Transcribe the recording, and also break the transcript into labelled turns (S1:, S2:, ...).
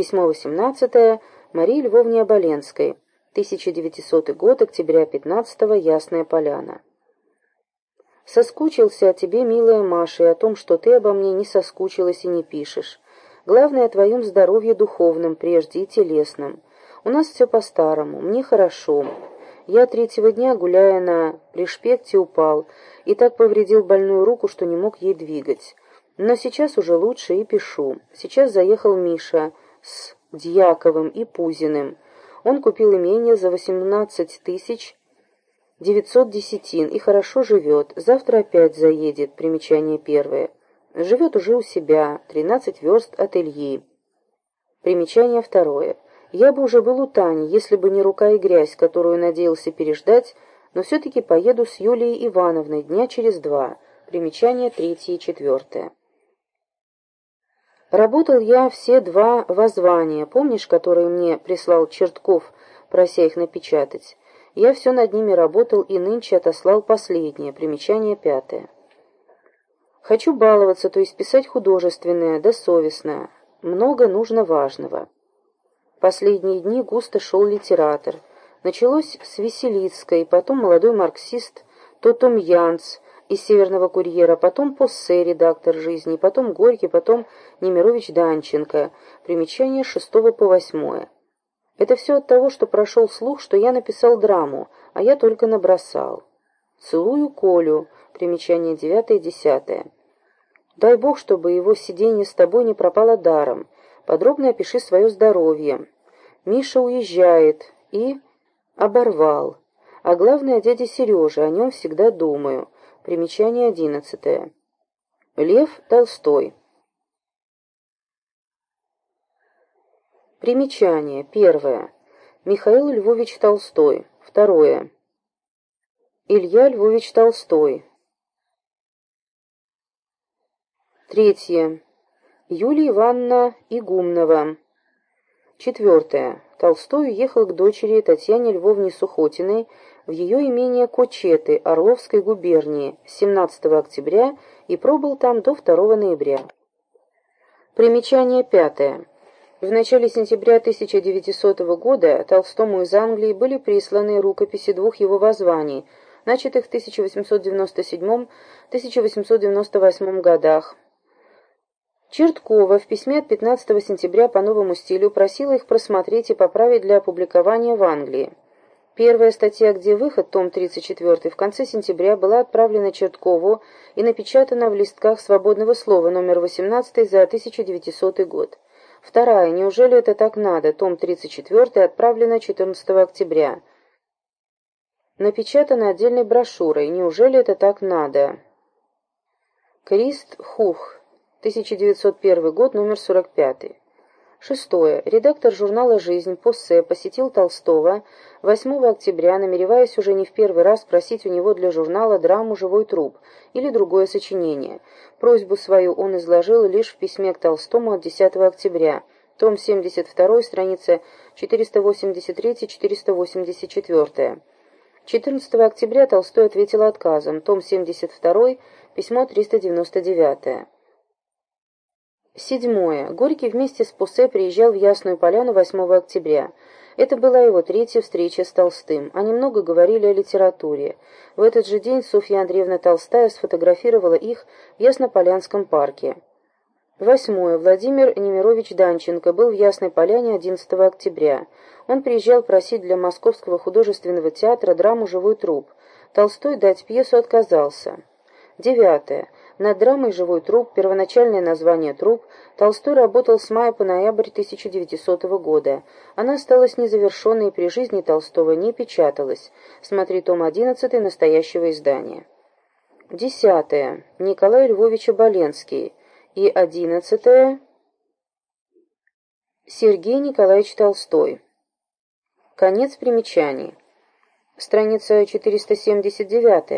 S1: Письмо 18 Марии Львовне Оболенской. 1900 год, октября 15 -го, Ясная Поляна. Соскучился о тебе, милая Маша, и о том, что ты обо мне не соскучилась и не пишешь. Главное, о твоем здоровье духовном, прежде и телесном. У нас все по-старому, мне хорошо. Я третьего дня, гуляя на пришпекте, упал и так повредил больную руку, что не мог ей двигать. Но сейчас уже лучше и пишу. Сейчас заехал Миша с Дьяковым и Пузиным. Он купил имение за восемнадцать тысяч девятьсот десятин и хорошо живет. Завтра опять заедет, примечание первое. Живет уже у себя, тринадцать верст от Ильи. Примечание второе. Я бы уже был у Тани, если бы не рука и грязь, которую надеялся переждать, но все-таки поеду с Юлией Ивановной дня через два. Примечание третье и четвертое. Работал я все два воззвания, помнишь, которые мне прислал Чертков, прося их напечатать? Я все над ними работал и нынче отослал последнее, примечание пятое. Хочу баловаться, то есть писать художественное, да совестное. Много нужно важного. Последние дни густо шел литератор. Началось с Веселицкой, потом молодой марксист Тотом Янц, из «Северного курьера», потом Поссе, редактор жизни, потом Горький, потом Немирович Данченко. Примечание шестого по восьмое. Это все от того, что прошел слух, что я написал драму, а я только набросал. «Целую Колю», примечание девятое и десятое. Дай Бог, чтобы его сиденье с тобой не пропало даром. Подробно опиши свое здоровье. Миша уезжает и... оборвал. А главное, о дяде Сереже, о нем всегда думаю. Примечание одиннадцатое. Лев Толстой. Примечание. Первое. Михаил Львович Толстой. Второе. Илья Львович Толстой. Третье. Юлия Ивановна Игумнова. Четвертое. Толстой уехал к дочери Татьяне Львовне Сухотиной в ее имение Кочеты Орловской губернии 17 октября и пробыл там до 2 ноября. Примечание пятое. В начале сентября 1900 года Толстому из Англии были присланы рукописи двух его воззваний, начатых в 1897-1898 годах. Черткова в письме от 15 сентября по новому стилю просила их просмотреть и поправить для опубликования в Англии. Первая статья «Где выход?» том 34 в конце сентября была отправлена Черткову и напечатана в листках «Свободного слова» номер 18 за 1900 год. Вторая «Неужели это так надо?» том 34 отправлена 14 октября. Напечатана отдельной брошюрой «Неужели это так надо?» Крист Хух, 1901 год, номер 45. Шестое. Редактор журнала «Жизнь» Поссе посетил Толстого 8 октября, намереваясь уже не в первый раз просить у него для журнала драму «Живой труп» или другое сочинение. Просьбу свою он изложил лишь в письме к Толстому от 10 октября, том 72, страница 483-484. 14 октября Толстой ответил отказом, том 72, письмо 399. Седьмое. Горький вместе с Пуссе приезжал в Ясную Поляну 8 октября. Это была его третья встреча с Толстым. Они много говорили о литературе. В этот же день Софья Андреевна Толстая сфотографировала их в Яснополянском парке. Восьмое. Владимир Немирович Данченко был в Ясной Поляне 11 октября. Он приезжал просить для Московского художественного театра драму «Живой труп». Толстой дать пьесу отказался. Девятое. Над драмой «Живой труп», первоначальное название «Труп», Толстой работал с мая по ноябрь 1900 года. Она осталась незавершенной и при жизни Толстого не печаталась. Смотри том 11 настоящего издания. Десятое. Николай Львович Оболенский. И одиннадцатое. Сергей Николаевич Толстой. Конец примечаний. Страница 479.